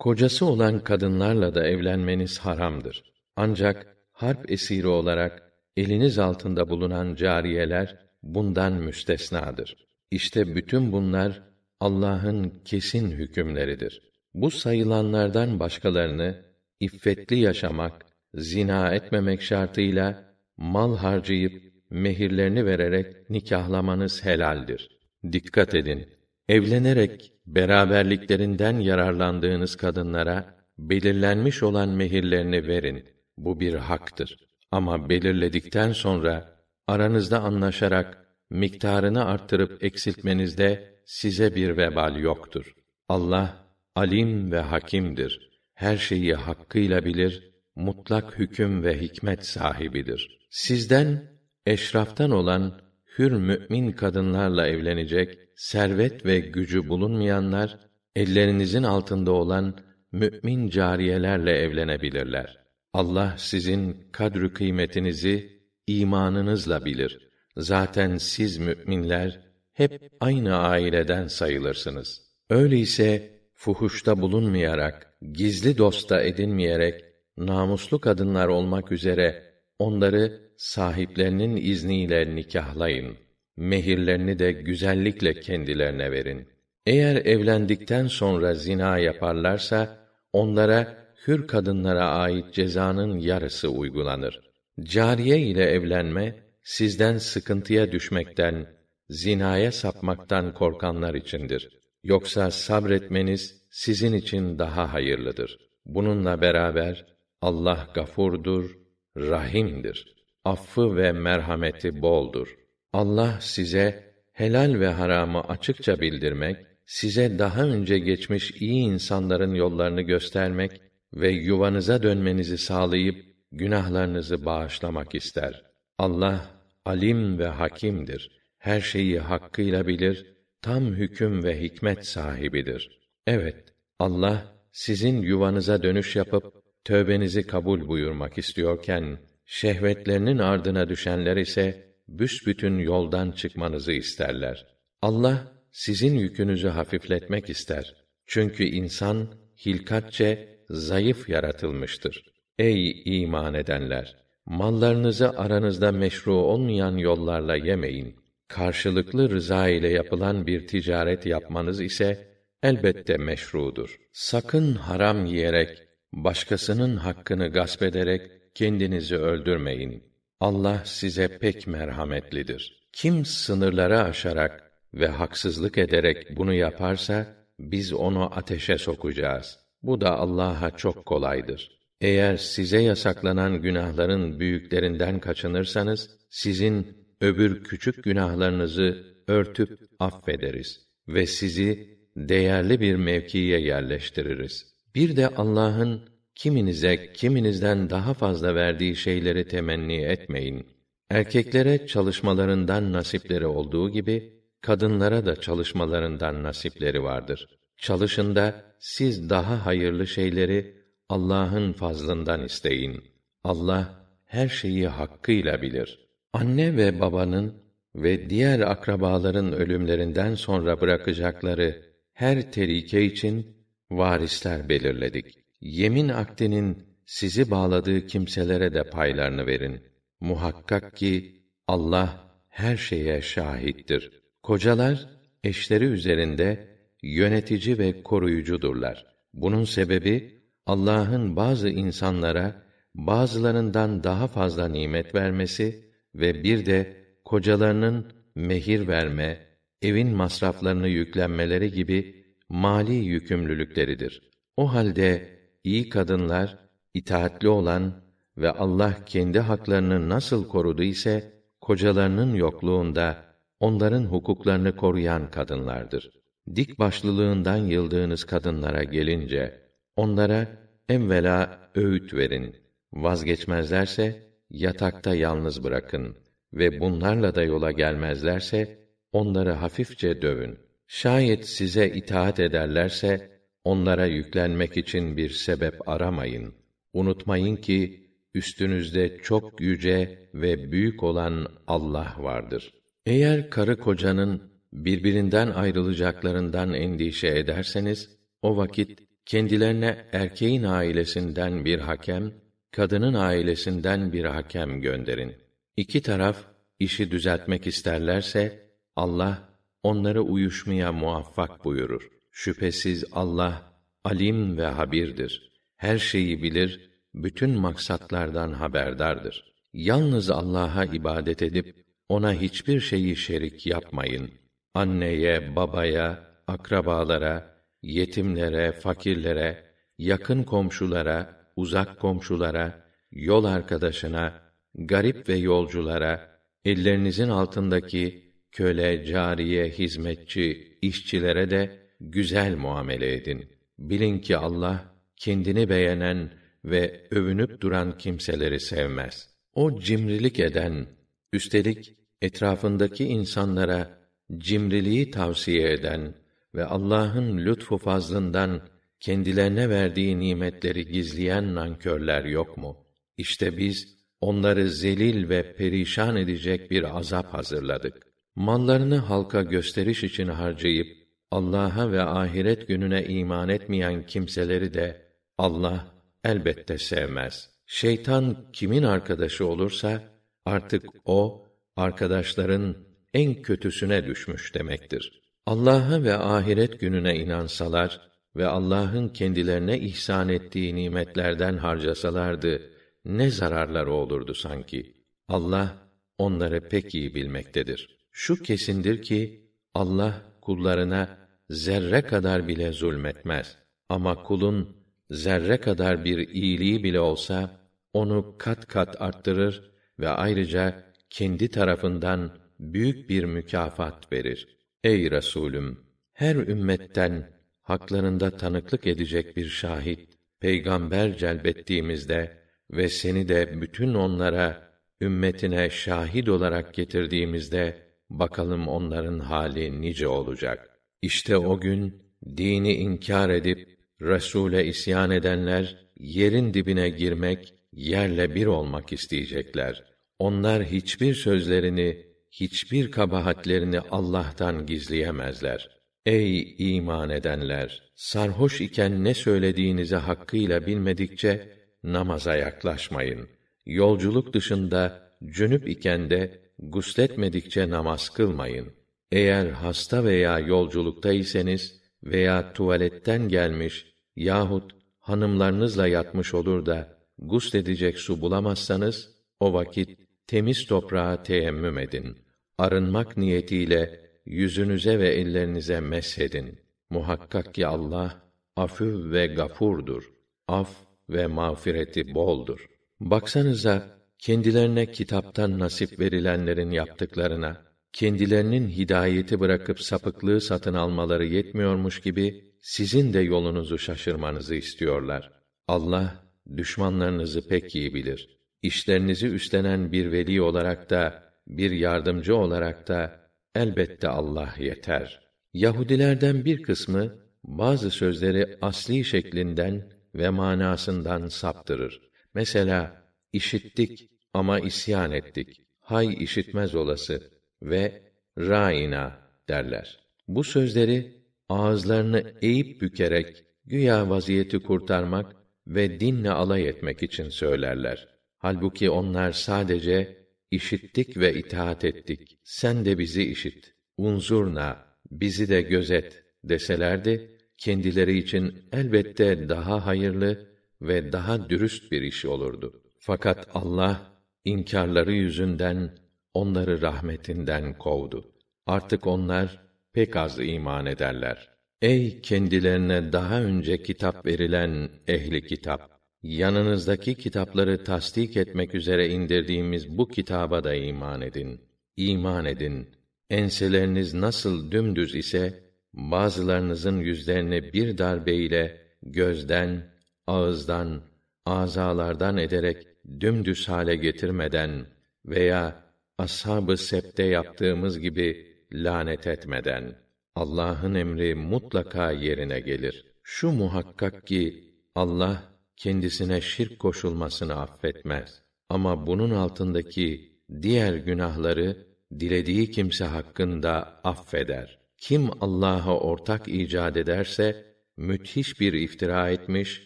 Kocası olan kadınlarla da evlenmeniz haramdır. Ancak harp esiri olarak eliniz altında bulunan cariyeler bundan müstesnadır. İşte bütün bunlar Allah'ın kesin hükümleridir. Bu sayılanlardan başkalarını iffetli yaşamak, zina etmemek şartıyla mal harcayıp mehirlerini vererek nikahlamanız helaldir. Dikkat edin. Evlenerek beraberliklerinden yararlandığınız kadınlara belirlenmiş olan mehirlerini verin. Bu bir haktır. Ama belirledikten sonra aranızda anlaşarak miktarını arttırıp eksiltmenizde size bir vebal yoktur. Allah alim ve hakimdir. Her şeyi hakkıyla bilir, mutlak hüküm ve hikmet sahibidir. Sizden eşraftan olan hür mümin kadınlarla evlenecek servet ve gücü bulunmayanlar ellerinizin altında olan mümin cariyelerle evlenebilirler. Allah sizin kadrü kıymetinizi imanınızla bilir. Zaten siz müminler hep aynı aileden sayılırsınız. Öyleyse fuhuşta bulunmayarak, gizli dosta edinmeyerek namuslu kadınlar olmak üzere onları sahiplerinin izniyle nikahlayın. Mehirlerini de güzellikle kendilerine verin. Eğer evlendikten sonra zina yaparlarsa onlara hür kadınlara ait cezanın yarısı uygulanır. Cariye ile evlenme sizden sıkıntıya düşmekten, zinaya sapmaktan korkanlar içindir. Yoksa sabretmeniz sizin için daha hayırlıdır. Bununla beraber Allah gafurdur, rahimdir. Affı ve merhameti boldur. Allah size helal ve haramı açıkça bildirmek, size daha önce geçmiş iyi insanların yollarını göstermek ve yuvanıza dönmenizi sağlayıp günahlarınızı bağışlamak ister. Allah alim ve hakimdir. Her şeyi hakkıyla bilir, tam hüküm ve hikmet sahibidir. Evet, Allah sizin yuvanıza dönüş yapıp tövbenizi kabul buyurmak istiyorken şehvetlerinin ardına düşenler ise büsbütün yoldan çıkmanızı isterler. Allah sizin yükünüzü hafifletmek ister. Çünkü insan hilkatçe zayıf yaratılmıştır. Ey iman edenler! Mallarınızı aranızda meşru olmayan yollarla yemeyin. Karşılıklı rıza ile yapılan bir ticaret yapmanız ise elbette meşrudur. Sakın haram yiyerek, başkasının hakkını gasp ederek kendinizi öldürmeyin. Allah size pek merhametlidir. Kim sınırları aşarak ve haksızlık ederek bunu yaparsa biz onu ateşe sokacağız. Bu da Allah'a çok kolaydır. Eğer size yasaklanan günahların büyüklerinden kaçınırsanız sizin öbür küçük günahlarınızı örtüp affederiz ve sizi değerli bir mevkiye yerleştiririz. Bir de Allah'ın kiminize kiminizden daha fazla verdiği şeyleri temenni etmeyin. Erkeklere çalışmalarından nasipleri olduğu gibi kadınlara da çalışmalarından nasipleri vardır. Çalışın da siz daha hayırlı şeyleri Allah'ın fazlından isteyin. Allah her şeyi hakkıyla bilir. Anne ve babanın ve diğer akrabaların ölümlerinden sonra bırakacakları her terike için varisler belirledik. Yemin akdinin sizi bağladığı kimselere de paylarını verin. Muhakkak ki Allah her şeye şahittir. Kocalar eşleri üzerinde yönetici ve koruyucudurlar. Bunun sebebi Allah'ın bazı insanlara bazılarından daha fazla nimet vermesi ve bir de kocalarının mehir verme, evin masraflarını yüklenmeleri gibi mali yükümlülükleridir. O halde iyi kadınlar itaatli olan ve Allah kendi haklarını nasıl korudu ise kocalarının yokluğunda onların hukuklarını koruyan kadınlardır. Dik başlılığından yıldığınız kadınlara gelince onlara evvela öğüt verin. Vazgeçmezlerse yatakta yalnız bırakın ve bunlarla da yola gelmezlerse onları hafifçe dövün. Şayet size itaat ederlerse onlara yüklenmek için bir sebep aramayın. Unutmayın ki üstünüzde çok yüce ve büyük olan Allah vardır. Eğer karı kocanın birbirinden ayrılacaklarından endişe ederseniz o vakit kendilerine erkeğin ailesinden bir hakem, kadının ailesinden bir hakem gönderin. İki taraf işi düzeltmek isterlerse Allah onları uyuşmaya muvaffak buyurur. Şüphesiz Allah alim ve habirdir. Her şeyi bilir, bütün maksatlardan haberdardır. Yalnız Allah'a ibadet edip ona hiçbir şeyi şerik yapmayın. Anneye, babaya, akrabalara, yetimlere, fakirlere, yakın komşulara, uzak komşulara, yol arkadaşına, garip ve yolculara, ellerinizin altındaki köle, cariye, hizmetçi, işçilere de güzel muamele edin. Bilin ki Allah kendini beğenen ve övünüp duran kimseleri sevmez. O cimrilik eden, üstelik etrafındaki insanlara cimriliği tavsiye eden ve Allah'ın lütfu fazlından kendilerine verdiği nimetleri gizleyen nankörler yok mu? İşte biz onları zelil ve perişan edecek bir azap hazırladık. Mallarını halka gösteriş için harcayıp Allah'a ve ahiret gününe iman etmeyen kimseleri de Allah elbette sevmez. Şeytan kimin arkadaşı olursa artık o arkadaşların en kötüsüne düşmüş demektir. Allah'a ve ahiret gününe inansalar ve Allah'ın kendilerine ihsan ettiği nimetlerden harcasalardı ne zararları olurdu sanki. Allah onları pek iyi bilmektedir. Şu kesindir ki Allah kullarına zerre kadar bile zulmetmez. Ama kulun zerre kadar bir iyiliği bile olsa onu kat kat arttırır ve ayrıca kendi tarafından büyük bir mükafat verir. Ey Resulüm, her ümmetten haklarında tanıklık edecek bir şahit, peygamber celbettiğimizde ve seni de bütün onlara ümmetine şahit olarak getirdiğimizde bakalım onların hali nice olacak. İşte o gün dini inkar edip Resûle isyan edenler yerin dibine girmek, yerle bir olmak isteyecekler. Onlar hiçbir sözlerini, hiçbir kabahatlerini Allah'tan gizleyemezler. Ey iman edenler! Sarhoş iken ne söylediğinizi hakkıyla bilmedikçe namaza yaklaşmayın. Yolculuk dışında cünüp iken de gusletmedikçe namaz kılmayın. Eğer hasta veya yolculuktaysanız veya tuvaletten gelmiş yahut hanımlarınızla yatmış olur da gusledecek su bulamazsanız o vakit temiz toprağa teyemmüm edin. Arınmak niyetiyle yüzünüze ve ellerinize meshedin. Muhakkak ki Allah afü ve gafurdur. Af ve mağfireti boldur. Baksanıza kendilerine kitaptan nasip verilenlerin yaptıklarına, kendilerinin hidayeti bırakıp sapıklığı satın almaları yetmiyormuş gibi sizin de yolunuzu şaşırmanızı istiyorlar. Allah düşmanlarınızı pek iyi bilir. İşlerinizi üstlenen bir veli olarak da bir yardımcı olarak da elbette Allah yeter. Yahudilerden bir kısmı bazı sözleri asli şeklinden ve manasından saptırır. Mesela işittik ama isyan ettik. Hay işitmez olası ve raina derler. Bu sözleri ağızlarını eğip bükerek güya vaziyeti kurtarmak ve dinle alay etmek için söylerler. Halbuki onlar sadece işittik ve itaat ettik. Sen de bizi işit. Unzurna, bizi de gözet deselerdi, kendileri için elbette daha hayırlı ve daha dürüst bir iş olurdu. Fakat Allah inkarları yüzünden onları rahmetinden kovdu. Artık onlar pek az iman ederler. Ey kendilerine daha önce kitap verilen ehli kitap yanınızdaki kitapları tasdik etmek üzere indirdiğimiz bu kitaba da iman edin. İman edin. Enseleriniz nasıl dümdüz ise bazılarınızın yüzlerini bir darbe ile gözden, ağızdan, azalardan ederek dümdüz hale getirmeden veya ashab-ı septe yaptığımız gibi lanet etmeden Allah'ın emri mutlaka yerine gelir. Şu muhakkak ki Allah kendisine şirk koşulmasını affetmez. Ama bunun altındaki diğer günahları dilediği kimse hakkında affeder. Kim Allah'a ortak icat ederse müthiş bir iftira etmiş,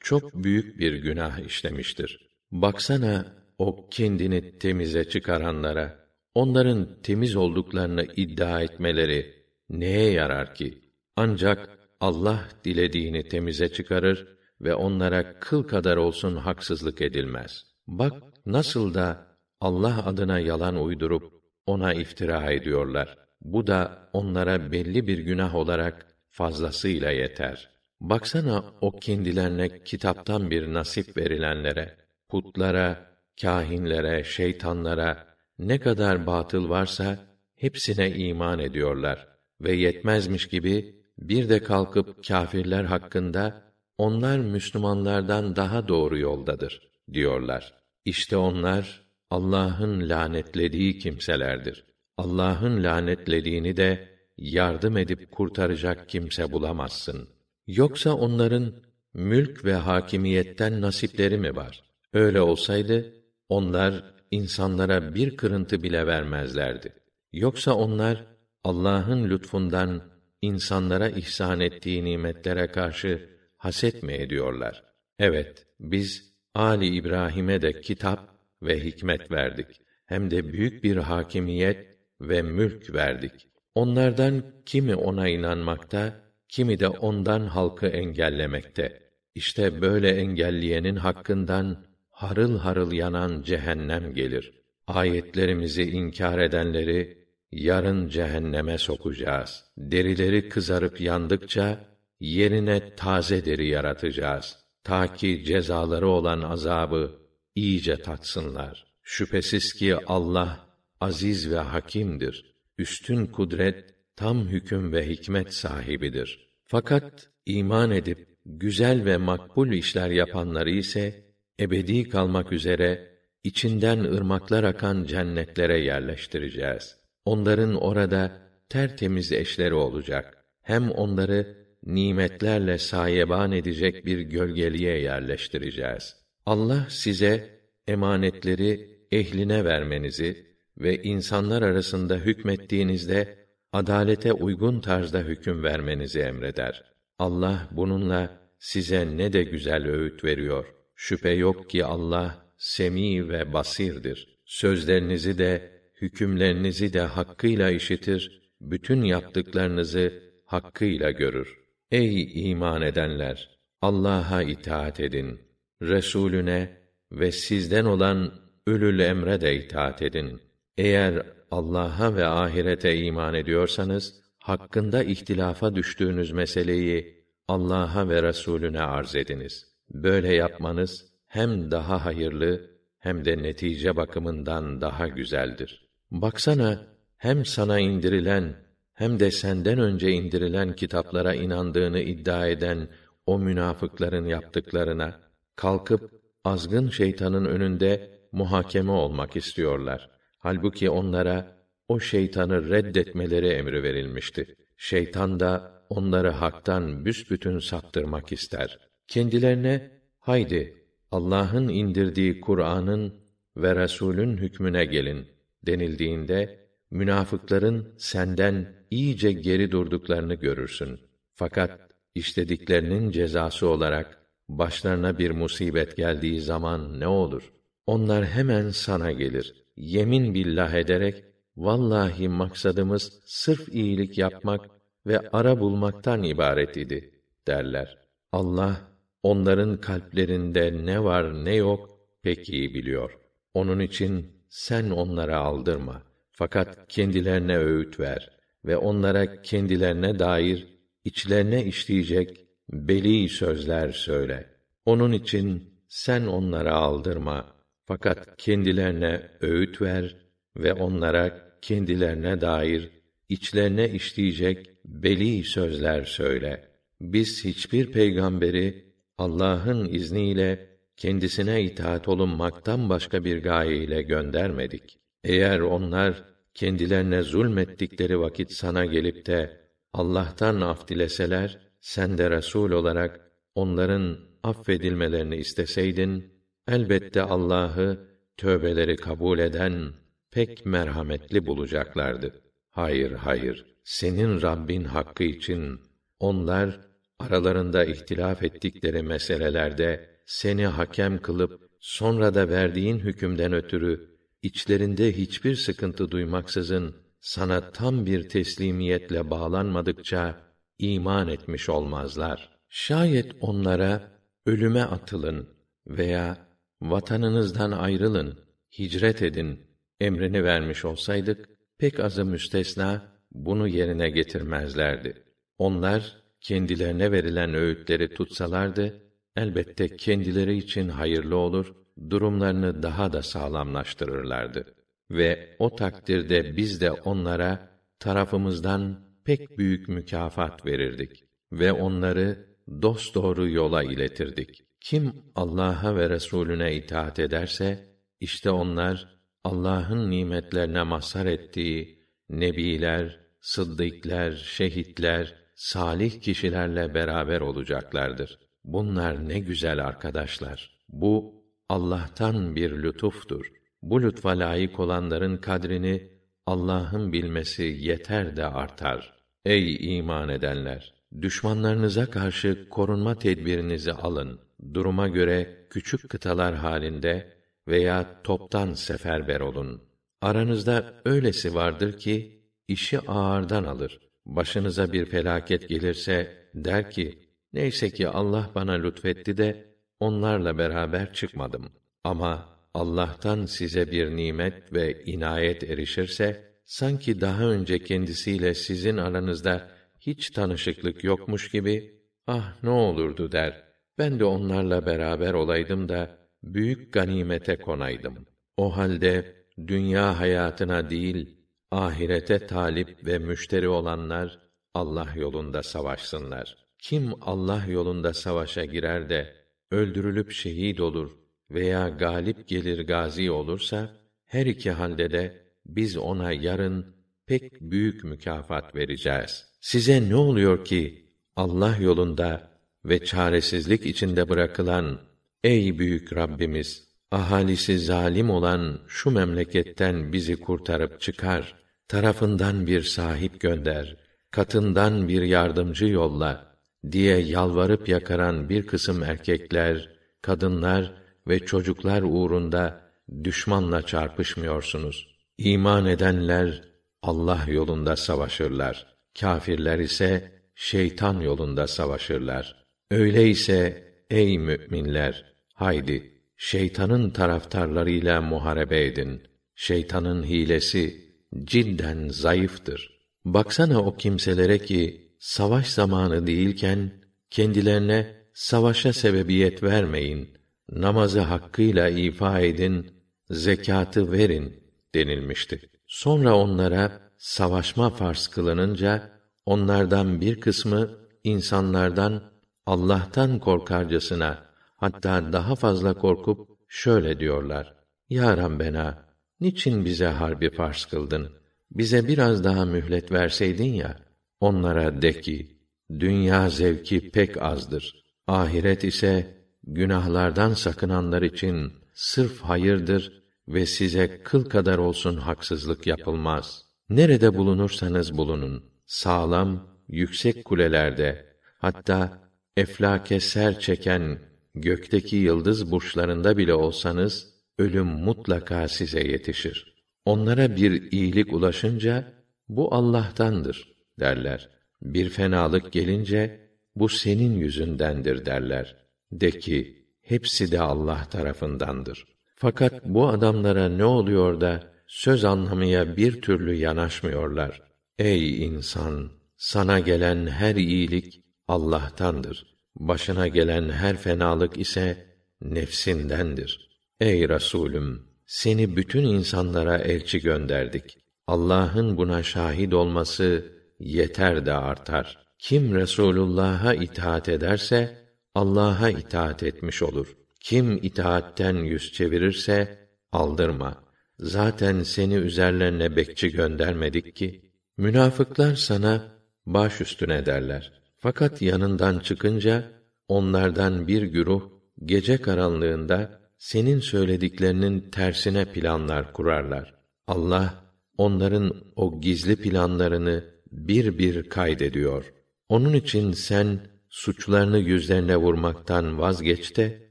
çok büyük bir günah işlemiştir. Baksana o kendini temize çıkaranlara, onların temiz olduklarını iddia etmeleri neye yarar ki? Ancak Allah dilediğini temize çıkarır ve onlara kıl kadar olsun haksızlık edilmez. Bak nasıl da Allah adına yalan uydurup ona iftira ediyorlar. Bu da onlara belli bir günah olarak fazlasıyla yeter. Baksana o kendilerine kitaptan bir nasip verilenlere, putlara, kâhinlere, şeytanlara ne kadar batıl varsa hepsine iman ediyorlar ve yetmezmiş gibi bir de kalkıp kâfirler hakkında onlar Müslümanlardan daha doğru yoldadır diyorlar. İşte onlar Allah'ın lanetlediği kimselerdir. Allah'ın lanetlediğini de yardım edip kurtaracak kimse bulamazsın. Yoksa onların mülk ve hakimiyetten nasipleri mi var? Öyle olsaydı onlar insanlara bir kırıntı bile vermezlerdi. Yoksa onlar Allah'ın lütfundan insanlara ihsan ettiği nimetlere karşı haset mi ediyorlar? Evet, biz Ali İbrahim'e de kitap ve hikmet verdik. Hem de büyük bir hakimiyet ve mülk verdik. Onlardan kimi ona inanmakta, kimi de ondan halkı engellemekte. İşte böyle engelleyenin hakkından harıl harıl yanan cehennem gelir. Ayetlerimizi inkar edenleri yarın cehenneme sokacağız. Derileri kızarıp yandıkça yerine taze deri yaratacağız. Ta ki cezaları olan azabı iyice tatsınlar. Şüphesiz ki Allah aziz ve hakimdir. Üstün kudret, tam hüküm ve hikmet sahibidir. Fakat iman edip güzel ve makbul işler yapanları ise ebedi kalmak üzere içinden ırmaklar akan cennetlere yerleştireceğiz. Onların orada tertemiz eşleri olacak. Hem onları nimetlerle sayeban edecek bir gölgeliğe yerleştireceğiz. Allah size emanetleri ehline vermenizi ve insanlar arasında hükmettiğinizde adalete uygun tarzda hüküm vermenizi emreder. Allah bununla size ne de güzel öğüt veriyor. Şüphe yok ki Allah semi ve basirdir. Sözlerinizi de hükümlerinizi de hakkıyla işitir, bütün yaptıklarınızı hakkıyla görür. Ey iman edenler! Allah'a itaat edin. Resulüne ve sizden olan ölül emre de itaat edin. Eğer Allah'a ve ahirete iman ediyorsanız, hakkında ihtilafa düştüğünüz meseleyi Allah'a ve Resulüne arz ediniz. Böyle yapmanız hem daha hayırlı hem de netice bakımından daha güzeldir. Baksana hem sana indirilen hem de senden önce indirilen kitaplara inandığını iddia eden o münafıkların yaptıklarına kalkıp azgın şeytanın önünde muhakeme olmak istiyorlar. Halbuki onlara o şeytanı reddetmeleri emri verilmişti. Şeytan da onları haktan büsbütün saptırmak ister. Kendilerine haydi Allah'ın indirdiği Kur'an'ın ve Resul'ün hükmüne gelin denildiğinde münafıkların senden iyice geri durduklarını görürsün. Fakat işlediklerinin cezası olarak başlarına bir musibet geldiği zaman ne olur? Onlar hemen sana gelir. Yemin billah ederek vallahi maksadımız sırf iyilik yapmak ve ara bulmaktan ibaret idi derler. Allah onların kalplerinde ne var ne yok pek iyi biliyor. Onun için sen onlara aldırma. Fakat kendilerine öğüt ver ve onlara kendilerine dair içlerine işleyecek beli sözler söyle. Onun için sen onlara aldırma. Fakat kendilerine öğüt ver ve onlara kendilerine dair içlerine işleyecek beli sözler söyle. Biz hiçbir peygamberi Allah'ın izniyle kendisine itaat olunmaktan başka bir gaye ile göndermedik. Eğer onlar kendilerine zulmettikleri vakit sana gelip de Allah'tan af dileseler, sen de Resul olarak onların affedilmelerini isteseydin, elbette Allah'ı tövbeleri kabul eden pek merhametli bulacaklardı. Hayır, hayır. Senin Rabbin hakkı için onlar aralarında ihtilaf ettikleri meselelerde seni hakem kılıp sonra da verdiğin hükümden ötürü içlerinde hiçbir sıkıntı duymaksızın sana tam bir teslimiyetle bağlanmadıkça iman etmiş olmazlar. Şayet onlara ölüme atılın veya vatanınızdan ayrılın, hicret edin emrini vermiş olsaydık pek azı müstesna bunu yerine getirmezlerdi. Onlar kendilerine verilen öğütleri tutsalardı elbette kendileri için hayırlı olur, durumlarını daha da sağlamlaştırırlardı. Ve o takdirde biz de onlara tarafımızdan pek büyük mükafat verirdik ve onları dosdoğru yola iletirdik. Kim Allah'a ve Resulüne itaat ederse işte onlar Allah'ın nimetlerine mazhar ettiği nebiler, sıddıklar, şehitler, salih kişilerle beraber olacaklardır. Bunlar ne güzel arkadaşlar. Bu Allah'tan bir lütuftur. Bu lütfa layık olanların kadrini Allah'ın bilmesi yeter de artar. Ey iman edenler! Düşmanlarınıza karşı korunma tedbirinizi alın. Duruma göre küçük kıtalar halinde veya toptan seferber olun. Aranızda öylesi vardır ki işi ağırdan alır. Başınıza bir felaket gelirse der ki: Neyse ki Allah bana lütfetti de onlarla beraber çıkmadım. Ama Allah'tan size bir nimet ve inayet erişirse sanki daha önce kendisiyle sizin aranızda hiç tanışıklık yokmuş gibi ah ne olurdu der. Ben de onlarla beraber olaydım da büyük ganimete konaydım. O halde dünya hayatına değil ahirete talip ve müşteri olanlar Allah yolunda savaşsınlar. Kim Allah yolunda savaşa girer de öldürülüp şehit olur veya galip gelir gazi olursa her iki halde de biz ona yarın pek büyük mükafat vereceğiz. Size ne oluyor ki Allah yolunda ve çaresizlik içinde bırakılan ey büyük Rabbimiz ahalisi zalim olan şu memleketten bizi kurtarıp çıkar tarafından bir sahip gönder katından bir yardımcı yolla diye yalvarıp yakaran bir kısım erkekler kadınlar ve çocuklar uğrunda düşmanla çarpışmıyorsunuz İman edenler Allah yolunda savaşırlar. Kâfirler ise şeytan yolunda savaşırlar. Öyleyse ey müminler haydi şeytanın taraftarlarıyla muharebe edin. Şeytanın hilesi cidden zayıftır. Baksana o kimselere ki savaş zamanı değilken kendilerine savaşa sebebiyet vermeyin. Namazı hakkıyla ifa edin, zekatı verin denilmişti. Sonra onlara savaşma farz kılınınca onlardan bir kısmı insanlardan Allah'tan korkarcasına hatta daha fazla korkup şöyle diyorlar: Ya Rabbena, niçin bize harbi farz kıldın? Bize biraz daha mühlet verseydin ya. Onlara de ki, dünya zevki pek azdır. Ahiret ise günahlardan sakınanlar için sırf hayırdır ve size kıl kadar olsun haksızlık yapılmaz. Nerede bulunursanız bulunun, sağlam, yüksek kulelerde, hatta eflake ser çeken gökteki yıldız burçlarında bile olsanız, ölüm mutlaka size yetişir. Onlara bir iyilik ulaşınca, bu Allah'tandır derler. Bir fenalık gelince, bu senin yüzündendir derler. De ki, hepsi de Allah tarafındandır. Fakat bu adamlara ne oluyor da söz anlamaya bir türlü yanaşmıyorlar. Ey insan, sana gelen her iyilik Allah'tandır. Başına gelen her fenalık ise nefsindendir. Ey Resulüm, seni bütün insanlara elçi gönderdik. Allah'ın buna şahit olması yeter de artar. Kim Resulullah'a itaat ederse Allah'a itaat etmiş olur. Kim itaatten yüz çevirirse aldırma. Zaten seni üzerlerine bekçi göndermedik ki. Münafıklar sana baş üstüne derler. Fakat yanından çıkınca onlardan bir güruh gece karanlığında senin söylediklerinin tersine planlar kurarlar. Allah onların o gizli planlarını bir bir kaydediyor. Onun için sen suçlarını yüzlerine vurmaktan vazgeç de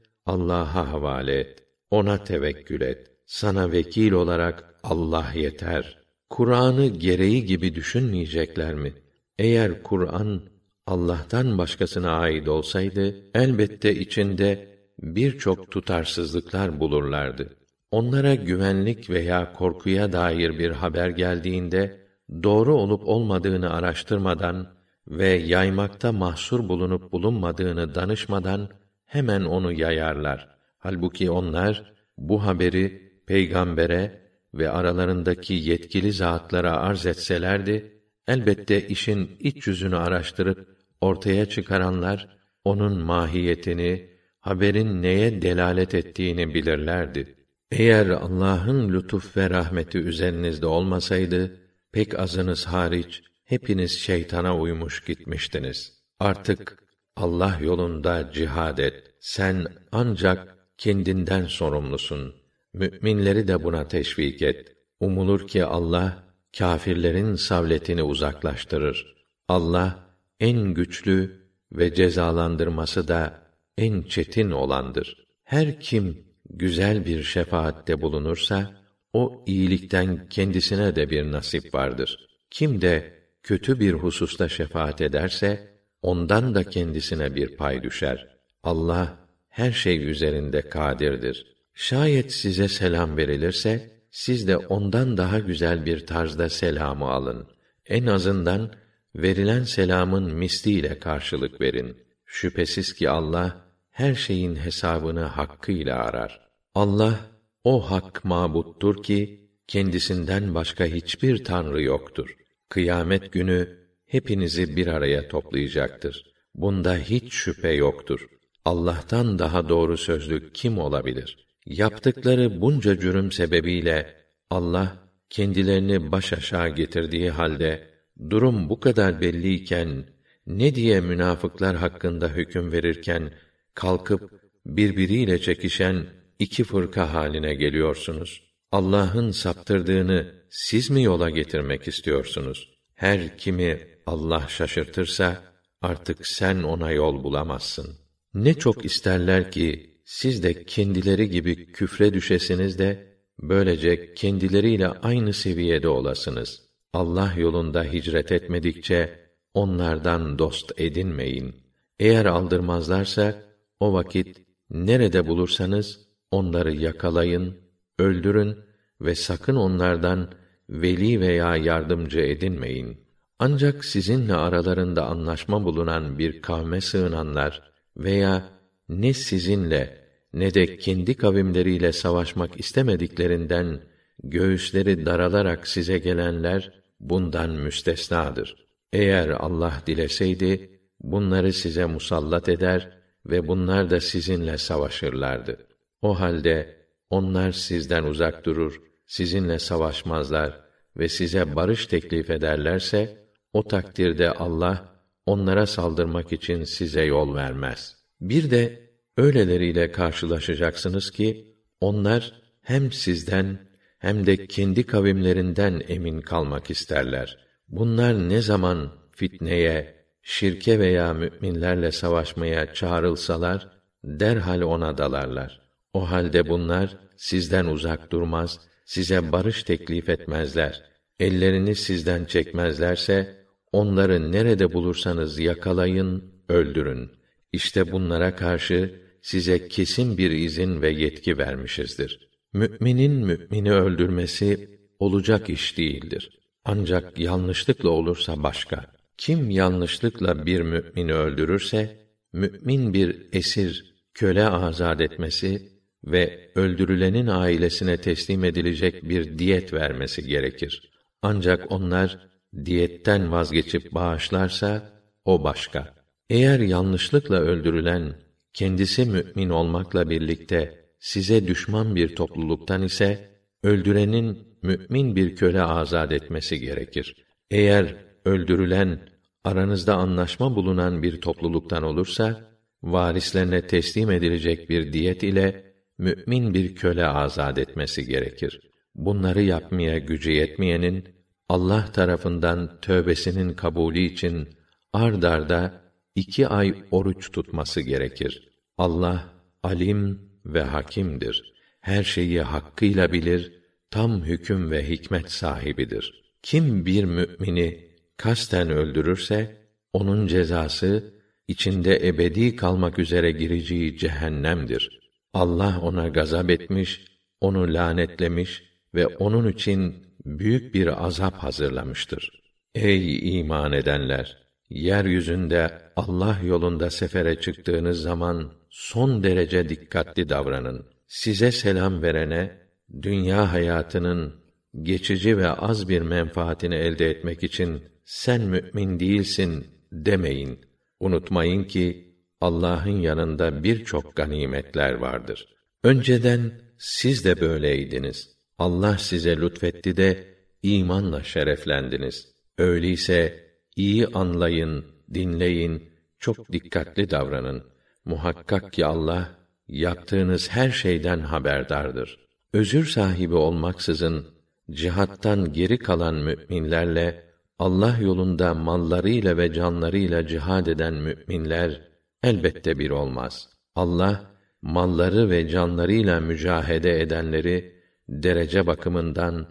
Allah'a havale et. Ona tevekkül et. Sana vekil olarak Allah yeter. Kur'an'ı gereği gibi düşünmeyecekler mi? Eğer Kur'an Allah'tan başkasına ait olsaydı elbette içinde birçok tutarsızlıklar bulurlardı. Onlara güvenlik veya korkuya dair bir haber geldiğinde doğru olup olmadığını araştırmadan ve yaymakta mahsur bulunup bulunmadığını danışmadan hemen onu yayarlar. Halbuki onlar bu haberi peygambere ve aralarındaki yetkili zatlara arz etselerdi elbette işin iç yüzünü araştırıp ortaya çıkaranlar onun mahiyetini, haberin neye delalet ettiğini bilirlerdi. Eğer Allah'ın lütuf ve rahmeti üzerinizde olmasaydı, pek azınız hariç hepiniz şeytana uymuş gitmiştiniz. Artık Allah yolunda cihad et. Sen ancak kendinden sorumlusun. Müminleri de buna teşvik et. Umulur ki Allah kâfirlerin savletini uzaklaştırır. Allah en güçlü ve cezalandırması da en çetin olandır. Her kim güzel bir şefaatte bulunursa o iyilikten kendisine de bir nasip vardır. Kim de kötü bir hususta şefaat ederse ondan da kendisine bir pay düşer. Allah her şey üzerinde kadirdir. Şayet size selam verilirse siz de ondan daha güzel bir tarzda selamı alın. En azından verilen selamın misliyle karşılık verin. Şüphesiz ki Allah her şeyin hesabını hakkıyla arar. Allah o hak mabuttur ki kendisinden başka hiçbir tanrı yoktur. Kıyamet günü hepinizi bir araya toplayacaktır. Bunda hiç şüphe yoktur. Allah'tan daha doğru sözlü kim olabilir? Yaptıkları bunca cürüm sebebiyle Allah kendilerini baş aşağı getirdiği halde durum bu kadar belliyken ne diye münafıklar hakkında hüküm verirken kalkıp birbiriyle çekişen iki fırka haline geliyorsunuz. Allah'ın saptırdığını siz mi yola getirmek istiyorsunuz? Her kimi Allah şaşırtırsa artık sen ona yol bulamazsın. Ne çok isterler ki siz de kendileri gibi küfre düşesiniz de böylece kendileriyle aynı seviyede olasınız. Allah yolunda hicret etmedikçe onlardan dost edinmeyin. Eğer aldırmazlarsa o vakit nerede bulursanız onları yakalayın, öldürün ve sakın onlardan veli veya yardımcı edinmeyin. Ancak sizinle aralarında anlaşma bulunan bir kavme sığınanlar veya ne sizinle ne de kendi kavimleriyle savaşmak istemediklerinden göğüsleri daralarak size gelenler bundan müstesnadır. Eğer Allah dileseydi bunları size musallat eder ve bunlar da sizinle savaşırlardı. O halde onlar sizden uzak durur, sizinle savaşmazlar ve size barış teklif ederlerse o takdirde Allah onlara saldırmak için size yol vermez. Bir de öyleleriyle karşılaşacaksınız ki onlar hem sizden hem de kendi kavimlerinden emin kalmak isterler. Bunlar ne zaman fitneye, şirke veya müminlerle savaşmaya çağrılsalar derhal ona dalarlar. O halde bunlar sizden uzak durmaz, size barış teklif etmezler. Ellerini sizden çekmezlerse onları nerede bulursanız yakalayın, öldürün. İşte bunlara karşı size kesin bir izin ve yetki vermişizdir. Müminin mümini öldürmesi olacak iş değildir. Ancak yanlışlıkla olursa başka. Kim yanlışlıkla bir mümini öldürürse, mümin bir esir, köle azad etmesi ve öldürülenin ailesine teslim edilecek bir diyet vermesi gerekir. Ancak onlar diyetten vazgeçip bağışlarsa o başka. Eğer yanlışlıkla öldürülen kendisi mümin olmakla birlikte size düşman bir topluluktan ise öldürenin mümin bir köle azad etmesi gerekir. Eğer öldürülen aranızda anlaşma bulunan bir topluluktan olursa varislerine teslim edilecek bir diyet ile mümin bir köle azad etmesi gerekir. Bunları yapmaya gücü yetmeyenin Allah tarafından tövbesinin kabulü için ard arda iki ay oruç tutması gerekir. Allah alim ve hakimdir. Her şeyi hakkıyla bilir, tam hüküm ve hikmet sahibidir. Kim bir mümini kasten öldürürse onun cezası içinde ebedi kalmak üzere gireceği cehennemdir. Allah ona gazap etmiş, onu lanetlemiş ve onun için büyük bir azap hazırlamıştır. Ey iman edenler! Yeryüzünde Allah yolunda sefere çıktığınız zaman son derece dikkatli davranın. Size selam verene dünya hayatının geçici ve az bir menfaatini elde etmek için sen mümin değilsin demeyin. Unutmayın ki Allah'ın yanında birçok ganimetler vardır. Önceden siz de böyleydiniz. Allah size lütfetti de imanla şereflendiniz. Öyleyse iyi anlayın, dinleyin, çok dikkatli davranın. Muhakkak ki Allah yaptığınız her şeyden haberdardır. Özür sahibi olmaksızın cihattan geri kalan müminlerle Allah yolunda mallarıyla ve canlarıyla cihad eden müminler elbette bir olmaz. Allah malları ve canlarıyla mücahede edenleri derece bakımından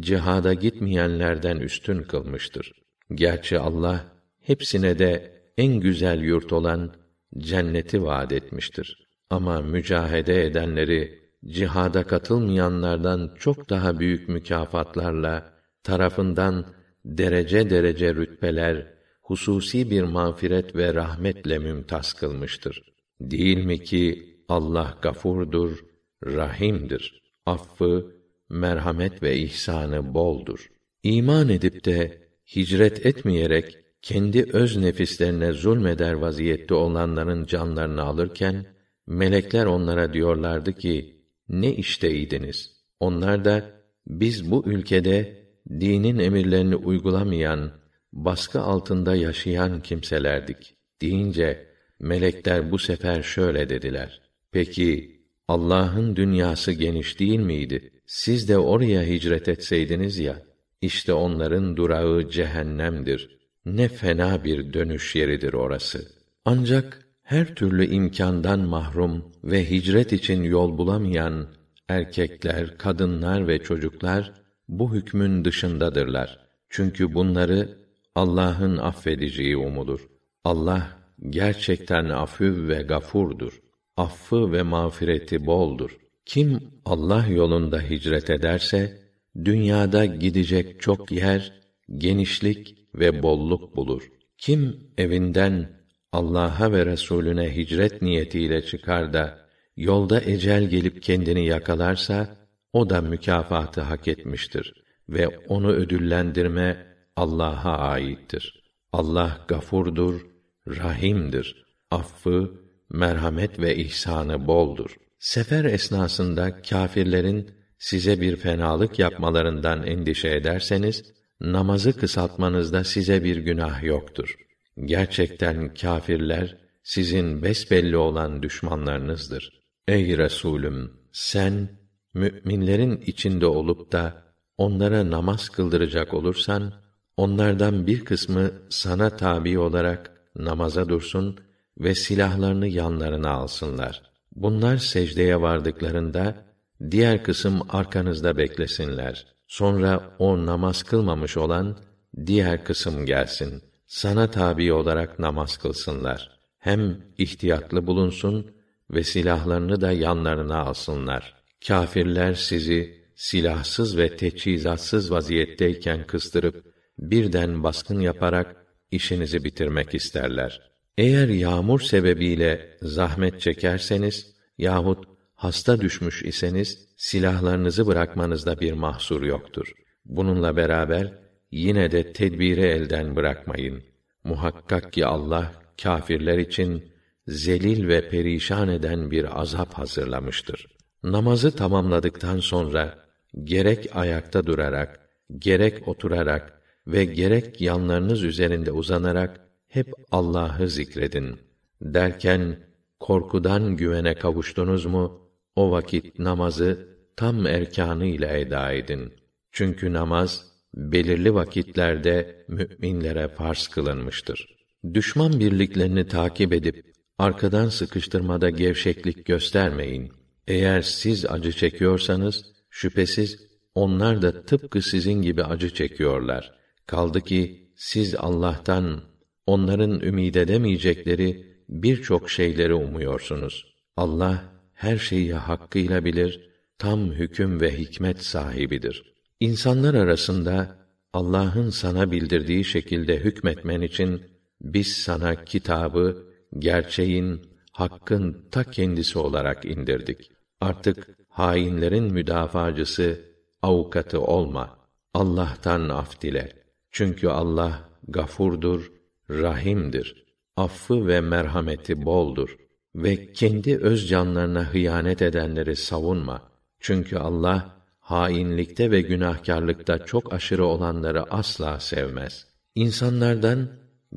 cihada gitmeyenlerden üstün kılmıştır. Gerçi Allah hepsine de en güzel yurt olan cenneti vaad etmiştir. Ama mücahede edenleri cihada katılmayanlardan çok daha büyük mükafatlarla tarafından derece derece rütbeler, hususi bir mağfiret ve rahmetle mümtaz kılmıştır. Değil mi ki Allah gafurdur, rahimdir. Affı, merhamet ve ihsanı boldur. İman edip de hicret etmeyerek kendi öz nefislerine zulmeder vaziyette olanların canlarını alırken melekler onlara diyorlardı ki ne işteydiniz? Onlar da biz bu ülkede dinin emirlerini uygulamayan, baskı altında yaşayan kimselerdik deyince melekler bu sefer şöyle dediler: Peki Allah'ın dünyası geniş değil miydi? Siz de oraya hicret etseydiniz ya. İşte onların durağı cehennemdir. Ne fena bir dönüş yeridir orası. Ancak her türlü imkandan mahrum ve hicret için yol bulamayan erkekler, kadınlar ve çocuklar bu hükmün dışındadırlar. Çünkü bunları Allah'ın affedeceği umulur. Allah gerçekten afü ve gafurdur. Affı ve mağfireti boldur. Kim Allah yolunda hicret ederse dünyada gidecek çok yer, genişlik ve bolluk bulur. Kim evinden Allah'a ve Resulüne hicret niyetiyle çıkar da yolda ecel gelip kendini yakalarsa o da mükafatı hak etmiştir ve onu ödüllendirme Allah'a aittir. Allah gafurdur, rahimdir. Affı, merhamet ve ihsanı boldur. Sefer esnasında kâfirlerin size bir fenalık yapmalarından endişe ederseniz namazı kısaltmanızda size bir günah yoktur. Gerçekten kâfirler sizin besbelli olan düşmanlarınızdır. Ey Resulüm, sen müminlerin içinde olup da onlara namaz kıldıracak olursan onlardan bir kısmı sana tabi olarak namaza dursun ve silahlarını yanlarına alsınlar. Bunlar secdeye vardıklarında diğer kısım arkanızda beklesinler. Sonra o namaz kılmamış olan diğer kısım gelsin. Sana tabi olarak namaz kılsınlar. Hem ihtiyatlı bulunsun ve silahlarını da yanlarına alsınlar. Kâfirler sizi silahsız ve teçhizatsız vaziyetteyken kıstırıp birden baskın yaparak işinizi bitirmek isterler. Eğer yağmur sebebiyle zahmet çekerseniz yahut hasta düşmüş iseniz silahlarınızı bırakmanızda bir mahsur yoktur. Bununla beraber yine de tedbiri elden bırakmayın. Muhakkak ki Allah kâfirler için zelil ve perişan eden bir azap hazırlamıştır. Namazı tamamladıktan sonra gerek ayakta durarak, gerek oturarak ve gerek yanlarınız üzerinde uzanarak hep Allah'ı zikredin. Derken korkudan güvene kavuştunuz mu o vakit namazı tam erkanı ile eda edin. Çünkü namaz belirli vakitlerde müminlere farz kılınmıştır. Düşman birliklerini takip edip arkadan sıkıştırmada gevşeklik göstermeyin. Eğer siz acı çekiyorsanız şüphesiz onlar da tıpkı sizin gibi acı çekiyorlar. Kaldı ki siz Allah'tan onların ümid edemeyecekleri birçok şeyleri umuyorsunuz. Allah her şeyi hakkıyla bilir, tam hüküm ve hikmet sahibidir. İnsanlar arasında Allah'ın sana bildirdiği şekilde hükmetmen için biz sana kitabı gerçeğin, hakkın ta kendisi olarak indirdik. Artık hainlerin müdafacısı, avukatı olma. Allah'tan af dile. Çünkü Allah gafurdur, rahimdir. Affı ve merhameti boldur ve kendi öz canlarına hıyanet edenleri savunma. Çünkü Allah hainlikte ve günahkarlıkta çok aşırı olanları asla sevmez. İnsanlardan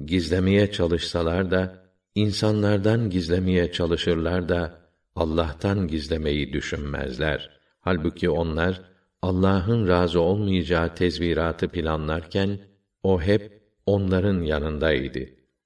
gizlemeye çalışsalar da insanlardan gizlemeye çalışırlar da Allah'tan gizlemeyi düşünmezler. Halbuki onlar Allah'ın razı olmayacağı tezviratı planlarken o hep onların yanındaydı.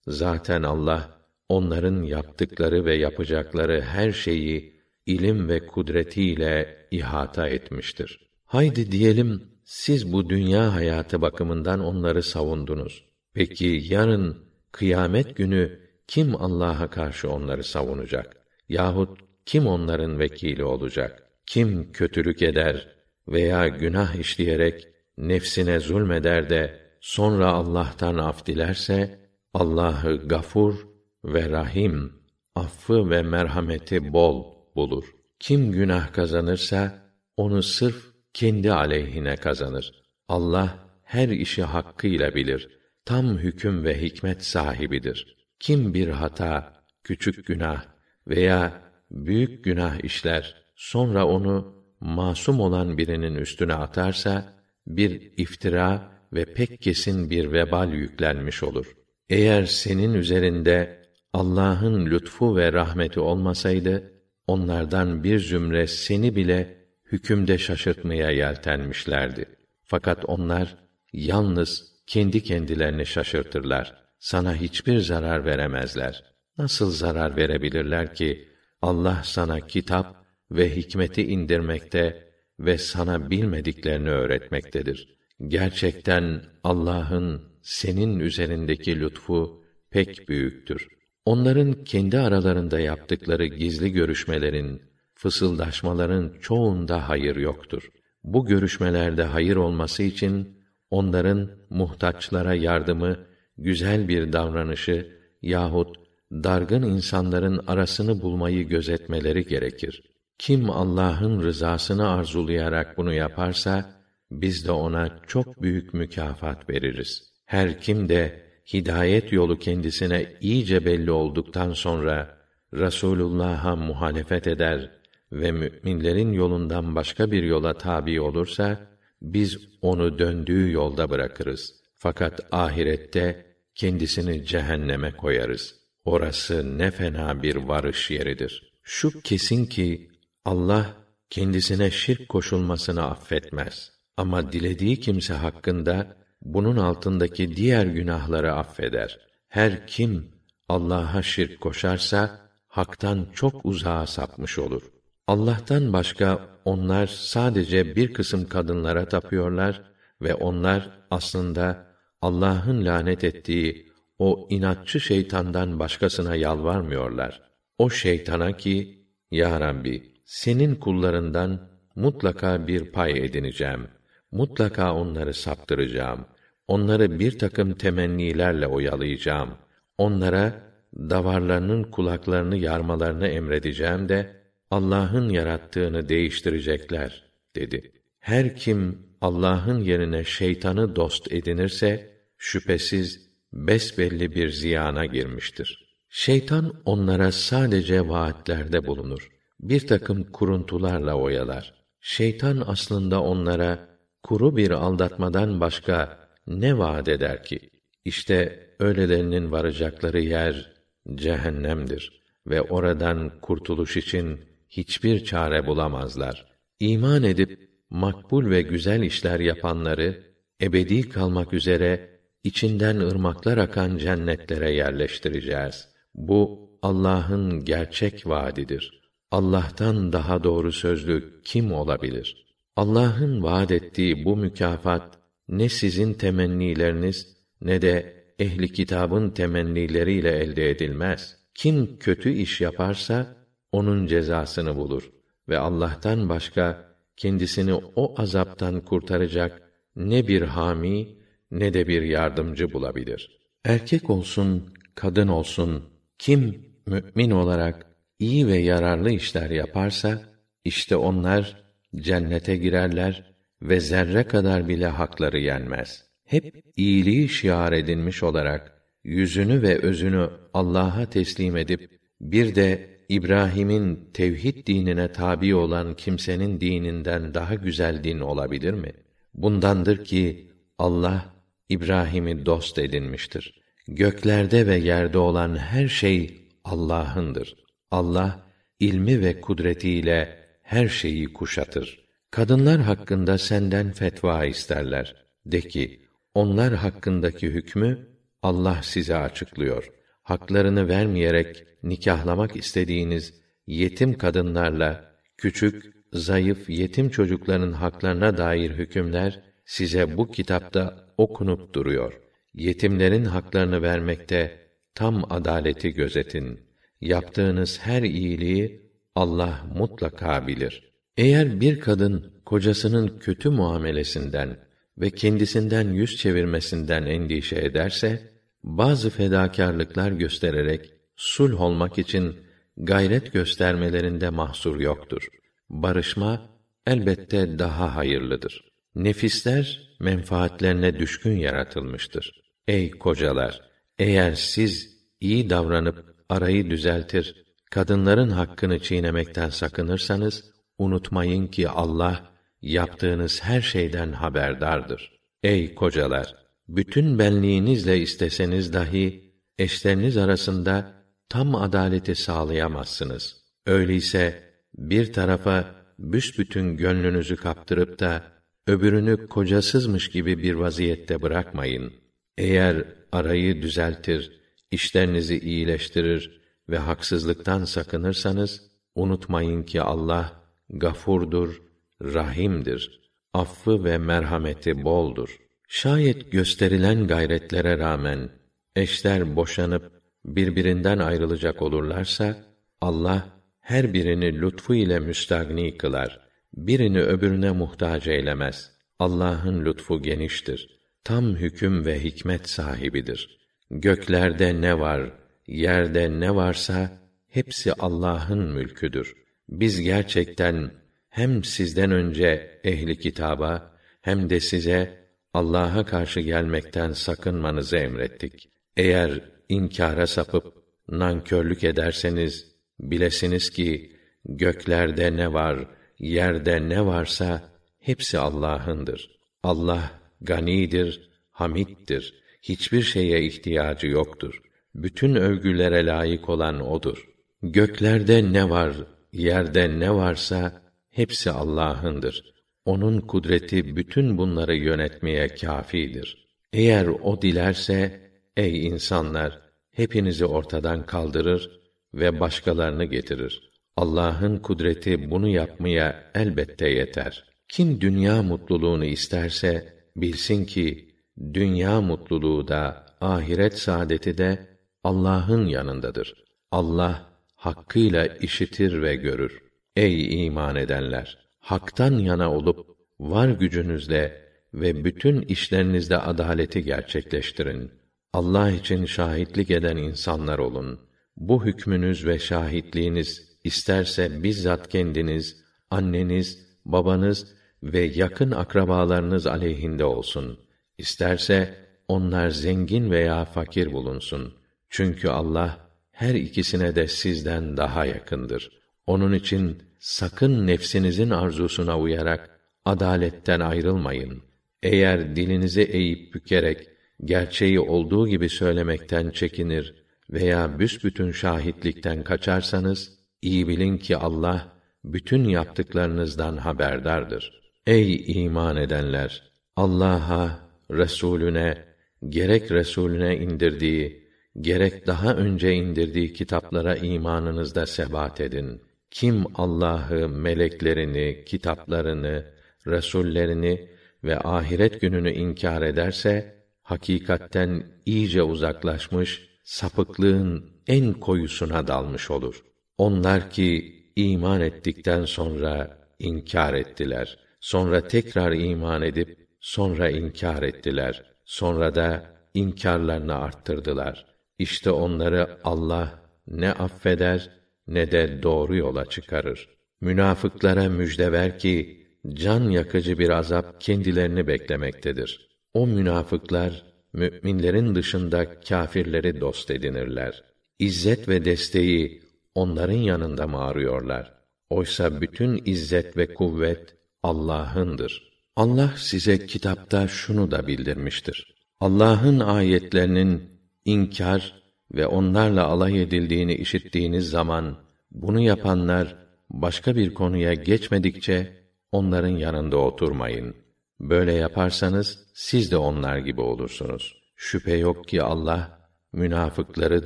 Zaten Allah onların yaptıkları ve yapacakları her şeyi ilim ve kudretiyle ihata etmiştir. Haydi diyelim siz bu dünya hayatı bakımından onları savundunuz. Peki yarın kıyamet günü kim Allah'a karşı onları savunacak? Yahut kim onların vekili olacak? Kim kötülük eder veya günah işleyerek nefsine zulmeder de sonra Allah'tan af dilerse Allah'ı gafur ve rahim, affı ve merhameti bol bulur. Kim günah kazanırsa onu sırf kendi aleyhine kazanır. Allah her işi hakkıyla bilir. Tam hüküm ve hikmet sahibidir. Kim bir hata, küçük günah veya büyük günah işler, sonra onu masum olan birinin üstüne atarsa bir iftira ve pek kesin bir vebal yüklenmiş olur. Eğer senin üzerinde Allah'ın lütfu ve rahmeti olmasaydı onlardan bir zümre seni bile hükümde şaşırtmaya yeltenmişlerdi. Fakat onlar yalnız kendi kendilerini şaşırtırlar. Sana hiçbir zarar veremezler. Nasıl zarar verebilirler ki Allah sana kitap ve hikmeti indirmekte ve sana bilmediklerini öğretmektedir. Gerçekten Allah'ın senin üzerindeki lütfu pek büyüktür. Onların kendi aralarında yaptıkları gizli görüşmelerin, fısıldaşmaların çoğunda hayır yoktur. Bu görüşmelerde hayır olması için onların muhtaçlara yardımı, güzel bir davranışı yahut dargın insanların arasını bulmayı gözetmeleri gerekir. Kim Allah'ın rızasını arzulayarak bunu yaparsa biz de ona çok büyük mükafat veririz. Her kim de hidayet yolu kendisine iyice belli olduktan sonra Rasulullah'a muhalefet eder ve müminlerin yolundan başka bir yola tabi olursa biz onu döndüğü yolda bırakırız. Fakat ahirette kendisini cehenneme koyarız. Orası ne fena bir varış yeridir. Şu kesin ki Allah kendisine şirk koşulmasını affetmez. Ama dilediği kimse hakkında bunun altındaki diğer günahları affeder. Her kim Allah'a şirk koşarsa haktan çok uzağa sapmış olur. Allah'tan başka onlar sadece bir kısım kadınlara tapıyorlar ve onlar aslında Allah'ın lanet ettiği o inatçı şeytandan başkasına yalvarmıyorlar. O şeytana ki, Ya Rabbi, senin kullarından mutlaka bir pay edineceğim. Mutlaka onları saptıracağım. Onları bir takım temennilerle oyalayacağım. Onlara davarlarının kulaklarını yarmalarını emredeceğim de Allah'ın yarattığını değiştirecekler dedi. Her kim Allah'ın yerine şeytanı dost edinirse şüphesiz besbelli bir ziyana girmiştir. Şeytan onlara sadece vaatlerde bulunur. Bir takım kuruntularla oyalar. Şeytan aslında onlara kuru bir aldatmadan başka ne vaat eder ki? İşte öylelerinin varacakları yer cehennemdir ve oradan kurtuluş için hiçbir çare bulamazlar. İman edip makbul ve güzel işler yapanları ebedi kalmak üzere içinden ırmaklar akan cennetlere yerleştireceğiz. Bu Allah'ın gerçek vaadidir. Allah'tan daha doğru sözlü kim olabilir? Allah'ın vaad ettiği bu mükafat ne sizin temennileriniz ne de ehli kitabın temennileriyle elde edilmez. Kim kötü iş yaparsa onun cezasını bulur ve Allah'tan başka kendisini o azaptan kurtaracak ne bir hami ne de bir yardımcı bulabilir. Erkek olsun, kadın olsun kim mümin olarak iyi ve yararlı işler yaparsa işte onlar cennete girerler ve zerre kadar bile hakları yenmez. Hep iyiliği şiar edinmiş olarak yüzünü ve özünü Allah'a teslim edip bir de İbrahim'in tevhid dinine tabi olan kimsenin dininden daha güzel din olabilir mi? Bundandır ki Allah İbrahim'i dost edinmiştir. Göklerde ve yerde olan her şey Allah'ındır. Allah ilmi ve kudretiyle her şeyi kuşatır. Kadınlar hakkında senden fetva isterler. De ki, onlar hakkındaki hükmü Allah size açıklıyor. Haklarını vermeyerek nikahlamak istediğiniz yetim kadınlarla küçük, zayıf yetim çocukların haklarına dair hükümler size bu kitapta okunup duruyor. Yetimlerin haklarını vermekte tam adaleti gözetin. Yaptığınız her iyiliği Allah mutlaka bilir. Eğer bir kadın kocasının kötü muamelesinden ve kendisinden yüz çevirmesinden endişe ederse, bazı fedakarlıklar göstererek sulh olmak için gayret göstermelerinde mahsur yoktur. Barışma elbette daha hayırlıdır. Nefisler menfaatlerine düşkün yaratılmıştır. Ey kocalar, eğer siz iyi davranıp arayı düzeltir, kadınların hakkını çiğnemekten sakınırsanız unutmayın ki Allah yaptığınız her şeyden haberdardır. Ey kocalar, bütün benliğinizle isteseniz dahi eşleriniz arasında tam adaleti sağlayamazsınız. Öyleyse bir tarafa büsbütün gönlünüzü kaptırıp da öbürünü kocasızmış gibi bir vaziyette bırakmayın. Eğer arayı düzeltir, işlerinizi iyileştirir ve haksızlıktan sakınırsanız unutmayın ki Allah gafurdur, rahimdir. Affı ve merhameti boldur. Şayet gösterilen gayretlere rağmen eşler boşanıp birbirinden ayrılacak olurlarsa Allah her birini lütfu ile müstagni kılar. Birini öbürüne muhtaç eylemez. Allah'ın lütfu geniştir. Tam hüküm ve hikmet sahibidir. Göklerde ne var, yerde ne varsa hepsi Allah'ın mülküdür. Biz gerçekten hem sizden önce ehli kitaba hem de size Allah'a karşı gelmekten sakınmanızı emrettik. Eğer inkara sapıp nankörlük ederseniz bilesiniz ki göklerde ne var, yerde ne varsa hepsi Allah'ındır. Allah ganidir, hamittir. Hiçbir şeye ihtiyacı yoktur. Bütün övgülere layık olan odur. Göklerde ne var, yerde ne varsa hepsi Allah'ındır. Onun kudreti bütün bunları yönetmeye kâfidir. Eğer o dilerse ey insanlar hepinizi ortadan kaldırır ve başkalarını getirir. Allah'ın kudreti bunu yapmaya elbette yeter. Kim dünya mutluluğunu isterse bilsin ki dünya mutluluğu da ahiret saadeti de Allah'ın yanındadır. Allah hakkıyla işitir ve görür. Ey iman edenler! Hak'tan yana olup, var gücünüzle ve bütün işlerinizde adaleti gerçekleştirin. Allah için şahitlik eden insanlar olun. Bu hükmünüz ve şahitliğiniz isterse bizzat kendiniz, anneniz, babanız ve yakın akrabalarınız aleyhinde olsun. İsterse onlar zengin veya fakir bulunsun. Çünkü Allah her ikisine de sizden daha yakındır. Onun için sakın nefsinizin arzusuna uyarak adaletten ayrılmayın. Eğer dilinizi eğip bükerek gerçeği olduğu gibi söylemekten çekinir veya büsbütün şahitlikten kaçarsanız iyi bilin ki Allah bütün yaptıklarınızdan haberdardır. Ey iman edenler! Allah'a, Resulüne, gerek Resulüne indirdiği, gerek daha önce indirdiği kitaplara imanınızda sebat edin. Kim Allah'ı, meleklerini, kitaplarını, resullerini ve ahiret gününü inkar ederse hakikatten iyice uzaklaşmış, sapıklığın en koyusuna dalmış olur. Onlar ki iman ettikten sonra inkar ettiler. Sonra tekrar iman edip sonra inkar ettiler. Sonra da inkarlarını arttırdılar. İşte onları Allah ne affeder ne de doğru yola çıkarır. Münafıklara müjde ver ki can yakıcı bir azap kendilerini beklemektedir. O münafıklar müminlerin dışında kâfirleri dost edinirler. İzzet ve desteği onların yanında mı arıyorlar? Oysa bütün izzet ve kuvvet Allah'ındır. Allah size kitapta şunu da bildirmiştir. Allah'ın ayetlerinin inkar ve onlarla alay edildiğini işittiğiniz zaman bunu yapanlar başka bir konuya geçmedikçe onların yanında oturmayın. Böyle yaparsanız siz de onlar gibi olursunuz. Şüphe yok ki Allah münafıkları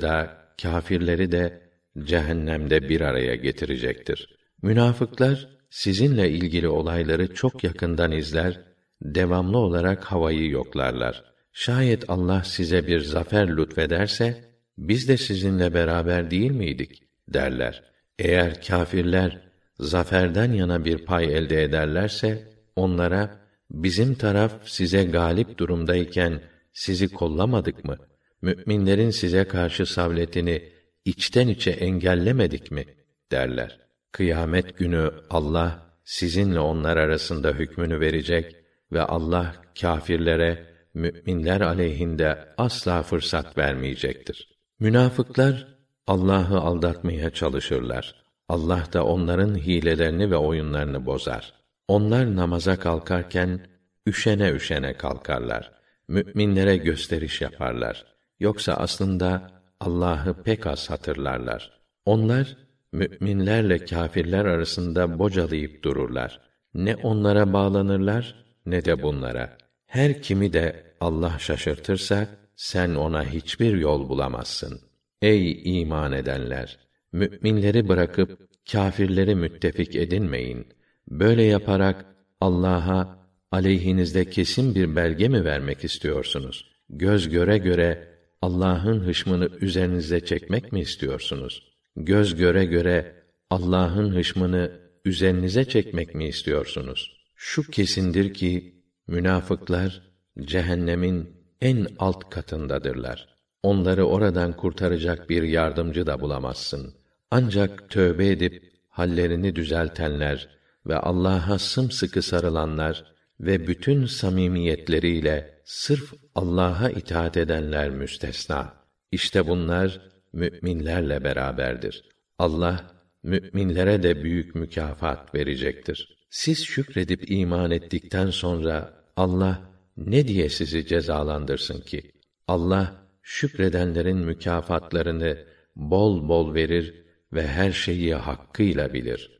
da kâfirleri de cehennemde bir araya getirecektir. Münafıklar sizinle ilgili olayları çok yakından izler, devamlı olarak havayı yoklarlar. Şayet Allah size bir zafer lütfederse, biz de sizinle beraber değil miydik? derler. Eğer kâfirler zaferden yana bir pay elde ederlerse, onlara, bizim taraf size galip durumdayken, sizi kollamadık mı? Mü'minlerin size karşı savletini içten içe engellemedik mi? derler. Kıyamet günü Allah sizinle onlar arasında hükmünü verecek ve Allah kâfirlere müminler aleyhinde asla fırsat vermeyecektir. Münafıklar Allah'ı aldatmaya çalışırlar. Allah da onların hilelerini ve oyunlarını bozar. Onlar namaza kalkarken üşene üşene kalkarlar. Müminlere gösteriş yaparlar. Yoksa aslında Allah'ı pek az hatırlarlar. Onlar müminlerle kâfirler arasında bocalayıp dururlar. Ne onlara bağlanırlar ne de bunlara. Her kimi de Allah şaşırtırsa sen ona hiçbir yol bulamazsın. Ey iman edenler, müminleri bırakıp kâfirleri müttefik edinmeyin. Böyle yaparak Allah'a aleyhinizde kesin bir belge mi vermek istiyorsunuz? Göz göre göre Allah'ın hışmını üzerinize çekmek mi istiyorsunuz? Göz göre göre Allah'ın hışmını üzerinize çekmek mi istiyorsunuz? Şu kesindir ki münafıklar cehennemin en alt katındadırlar. Onları oradan kurtaracak bir yardımcı da bulamazsın. Ancak tövbe edip hallerini düzeltenler ve Allah'a sımsıkı sarılanlar ve bütün samimiyetleriyle sırf Allah'a itaat edenler müstesna. İşte bunlar müminlerle beraberdir. Allah müminlere de büyük mükafat verecektir. Siz şükredip iman ettikten sonra Allah ne diye sizi cezalandırsın ki? Allah şükredenlerin mükafatlarını bol bol verir ve her şeyi hakkıyla bilir.''